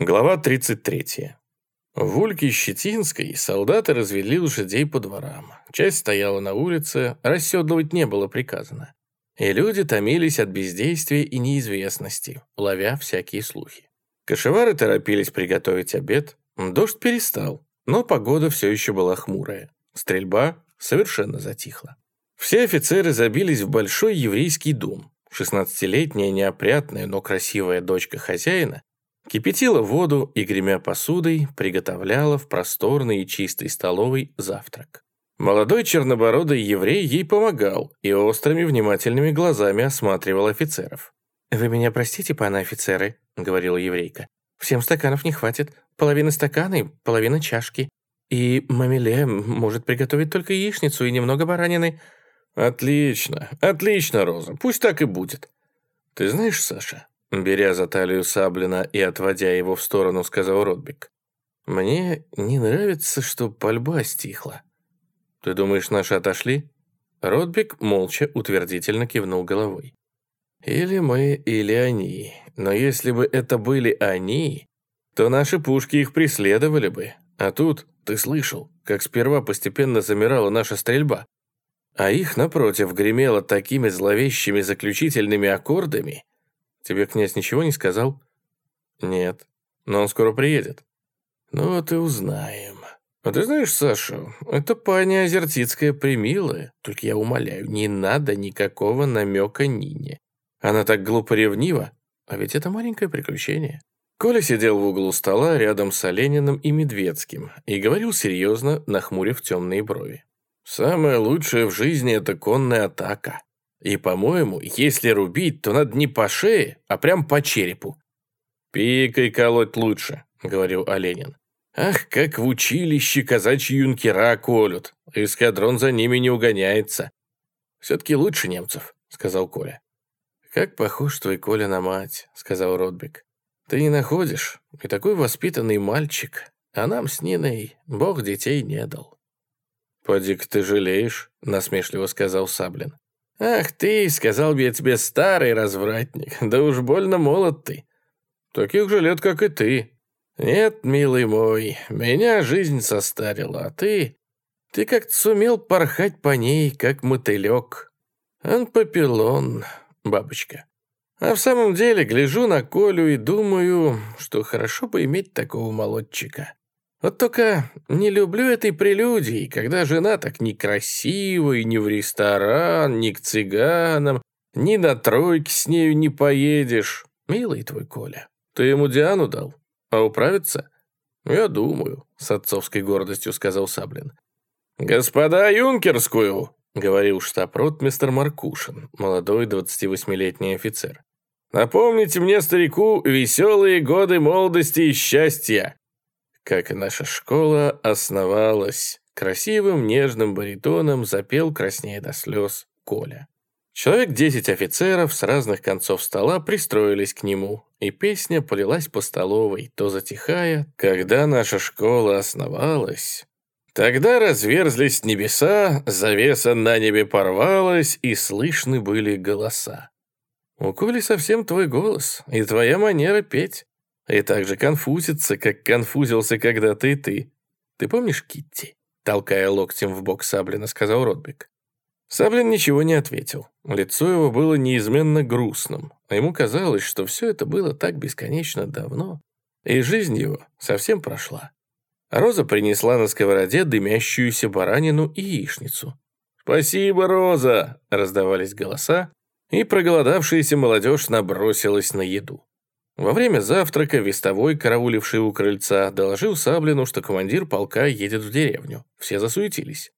Глава 33. В Ульке Щетинской солдаты развели лошадей по дворам. Часть стояла на улице, расседлывать не было приказано. И люди томились от бездействия и неизвестности, ловя всякие слухи. Кошевары торопились приготовить обед. Дождь перестал, но погода все еще была хмурая. Стрельба совершенно затихла. Все офицеры забились в большой еврейский дом. 16-летняя неопрятная, но красивая дочка хозяина Кипятила воду и, гремя посудой, приготовляла в просторной и чистой столовой завтрак. Молодой чернобородый еврей ей помогал и острыми внимательными глазами осматривал офицеров. «Вы меня простите, паны офицеры», — говорила еврейка. «Всем стаканов не хватит. Половина стакана и половина чашки. И мамиле может приготовить только яичницу и немного баранины». «Отлично, отлично, Роза, пусть так и будет. Ты знаешь, Саша, Беря за талию Саблина и отводя его в сторону, сказал Ротбик. «Мне не нравится, что пальба стихла. Ты думаешь, наши отошли?» Ротбик молча утвердительно кивнул головой. «Или мы, или они. Но если бы это были они, то наши пушки их преследовали бы. А тут, ты слышал, как сперва постепенно замирала наша стрельба, а их, напротив, гремело такими зловещими заключительными аккордами, Тебе князь ничего не сказал? Нет. Но он скоро приедет. Ну вот и узнаем. А ты знаешь, Саша, это паня Озертицкая примилая. Только я умоляю, не надо никакого намека Нине. Она так глупо ревнива, а ведь это маленькое приключение. Коля сидел в углу стола рядом с Олениным и Медведским и говорил серьезно, нахмурив темные брови. «Самое лучшее в жизни — это конная атака. И, по-моему, если рубить, то надо не по шее, а прям по черепу. «Пикой колоть лучше», — говорил Оленин. «Ах, как в училище казачьи юнкера колют. Эскадрон за ними не угоняется». «Все-таки лучше немцев», — сказал Коля. «Как похож твой Коля на мать», — сказал Ротбек. «Ты не находишь? И такой воспитанный мальчик. А нам с Ниной Бог детей не дал». «Поди-ка ты жалеешь», — насмешливо сказал Саблин. «Ах ты, сказал бы я тебе, старый развратник, да уж больно молод ты. Таких же лет, как и ты. Нет, милый мой, меня жизнь состарила, а ты... Ты как-то сумел порхать по ней, как мотылек. Анпапилон, бабочка. А в самом деле гляжу на Колю и думаю, что хорошо бы иметь такого молодчика. Вот только не люблю этой прелюдии, когда жена так некрасивая, ни в ресторан, ни к цыганам, ни на тройке с нею не поедешь. Милый твой Коля, ты ему Диану дал, а управится? Я думаю, с отцовской гордостью сказал Саблин. «Господа юнкерскую!» — говорил штаб-ротмистер Маркушин, молодой 28-летний офицер. «Напомните мне, старику, веселые годы молодости и счастья как и наша школа основалась. Красивым, нежным баритоном запел краснее до слез Коля. Человек десять офицеров с разных концов стола пристроились к нему, и песня полилась по столовой, то затихая, когда наша школа основалась. Тогда разверзлись небеса, завеса на небе порвалась, и слышны были голоса. У Коли совсем твой голос и твоя манера петь. И так же конфузится, как конфузился когда-то и ты. Ты помнишь Китти?» Толкая локтем в бок Саблина, сказал Ротбек. Саблин ничего не ответил. Лицо его было неизменно грустным, а ему казалось, что все это было так бесконечно давно, и жизнь его совсем прошла. Роза принесла на сковороде дымящуюся баранину и яичницу. «Спасибо, Роза!» — раздавались голоса, и проголодавшаяся молодежь набросилась на еду. Во время завтрака вестовой, карауливший у крыльца, доложил Саблину, что командир полка едет в деревню. Все засуетились.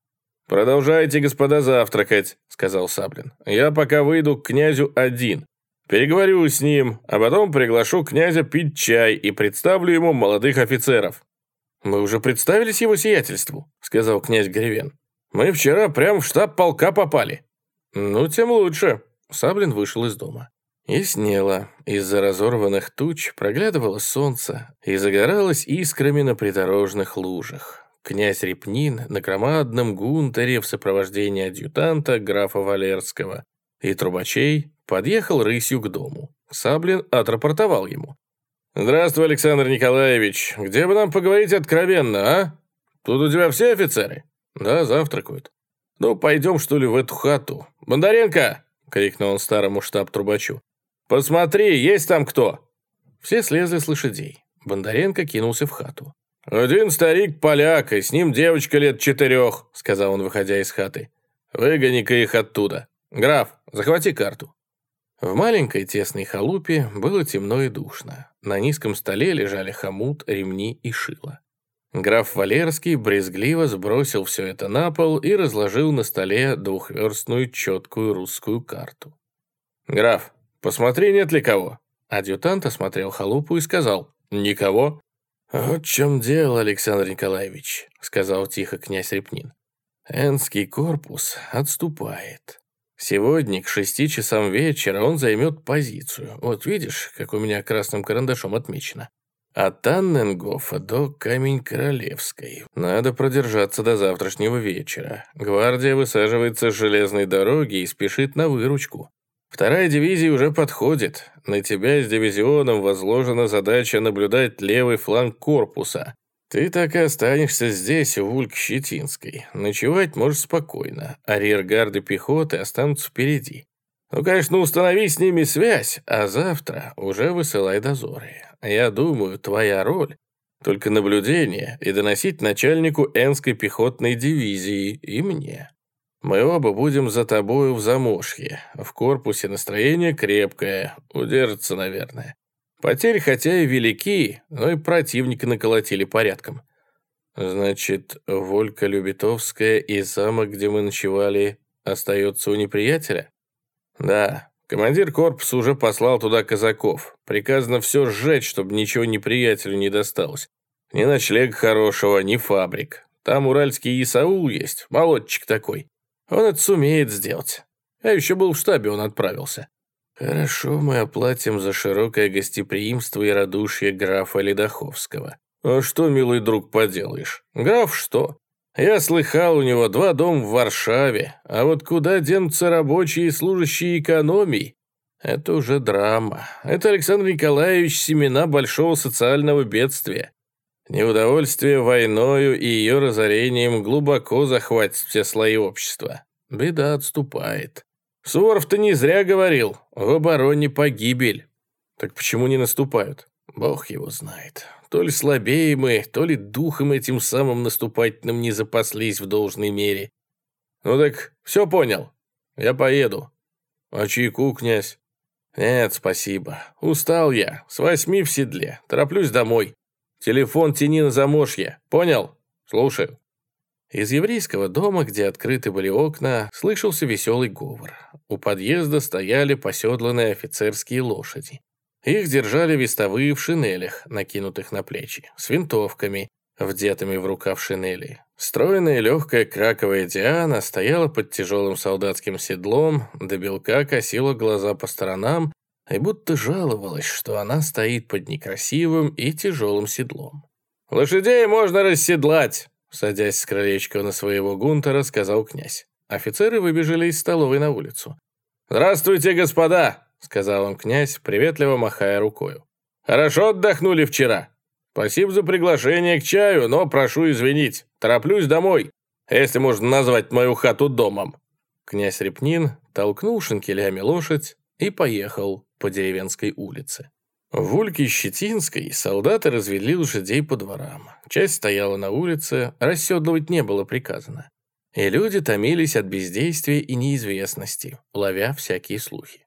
«Продолжайте, господа, завтракать», — сказал Саблин. «Я пока выйду к князю один. Переговорю с ним, а потом приглашу князя пить чай и представлю ему молодых офицеров». «Мы уже представились его сиятельству», — сказал князь Гревен. «Мы вчера прямо в штаб полка попали». «Ну, тем лучше». Саблин вышел из дома. Яснело, из-за разорванных туч проглядывало солнце и загоралось искрами на придорожных лужах. Князь Репнин на громадном гунтере в сопровождении адъютанта графа Валерского и трубачей подъехал рысью к дому. Саблин отрапортовал ему. «Здравствуй, Александр Николаевич. Где бы нам поговорить откровенно, а? Тут у тебя все офицеры?» «Да, завтракают». «Ну, пойдем, что ли, в эту хату. Бондаренко!» — крикнул он старому штаб-трубачу. «Посмотри, есть там кто?» Все слезли с лошадей. Бондаренко кинулся в хату. «Один старик-поляк, и с ним девочка лет четырех», — сказал он, выходя из хаты. «Выгони-ка их оттуда. Граф, захвати карту». В маленькой тесной халупе было темно и душно. На низком столе лежали хомут, ремни и шило. Граф Валерский брезгливо сбросил все это на пол и разложил на столе двухверстную четкую русскую карту. «Граф, посмотри, нет ли кого?» Адъютант осмотрел халупу и сказал «Никого». «Вот в чем дело, Александр Николаевич», — сказал тихо князь Репнин. «Энский корпус отступает. Сегодня к шести часам вечера он займет позицию. Вот видишь, как у меня красным карандашом отмечено. От Танненгофа до Камень Королевской. Надо продержаться до завтрашнего вечера. Гвардия высаживается с железной дороги и спешит на выручку. Вторая дивизия уже подходит. На тебя с дивизионом возложена задача наблюдать левый фланг корпуса. Ты так и останешься здесь, в Ульк-Щетинской. Ночевать можешь спокойно, а рергарды пехоты останутся впереди. Ну, конечно, установи с ними связь, а завтра уже высылай дозоры. Я думаю, твоя роль — только наблюдение и доносить начальнику Энской пехотной дивизии и мне. Мы оба будем за тобою в замошье. В корпусе настроение крепкое, удержится, наверное. Потери хотя и велики, но и противника наколотили порядком. Значит, Волька Любитовская и замок, где мы ночевали, остается у неприятеля? Да, командир корпуса уже послал туда казаков. Приказано все сжечь, чтобы ничего неприятелю не досталось. Ни ночлег хорошего, ни фабрик. Там уральский Исаул есть, молодчик такой. Он это сумеет сделать. А еще был в штабе, он отправился. «Хорошо, мы оплатим за широкое гостеприимство и радушие графа Ледоховского. А что, милый друг, поделаешь? Граф что? Я слыхал, у него два дома в Варшаве, а вот куда денутся рабочие и служащие экономии? Это уже драма. Это Александр Николаевич семена большого социального бедствия. Неудовольствие войною и ее разорением глубоко захватит все слои общества. Беда отступает. Суворов-то не зря говорил, в обороне погибель. Так почему не наступают? Бог его знает. То ли слабее мы, то ли духом этим самым наступательным не запаслись в должной мере. Ну так все понял. Я поеду. А чайку, князь? Нет, спасибо. Устал я. С восьми в седле. Тороплюсь домой. Телефон тяни на замошье. Понял? Слушаю. Из еврейского дома, где открыты были окна, слышался веселый говор. У подъезда стояли поседланные офицерские лошади. Их держали вестовые в шинелях, накинутых на плечи, с винтовками, вдетыми в рукав шинели. Стройная легкая краковая Диана стояла под тяжелым солдатским седлом, до белка косила глаза по сторонам и будто жаловалась, что она стоит под некрасивым и тяжелым седлом. «Лошадей можно расседлать!» Садясь с крылечка на своего гунтера, сказал князь. Офицеры выбежали из столовой на улицу. «Здравствуйте, господа!» — сказал он князь, приветливо махая рукою. «Хорошо отдохнули вчера. Спасибо за приглашение к чаю, но прошу извинить. Тороплюсь домой, если можно назвать мою хату домом». Князь Репнин толкнул шинкелями лошадь и поехал по деревенской улице. В Ульке Щетинской солдаты развели лошадей по дворам. Часть стояла на улице, расседлывать не было приказано. И люди томились от бездействия и неизвестности, ловя всякие слухи.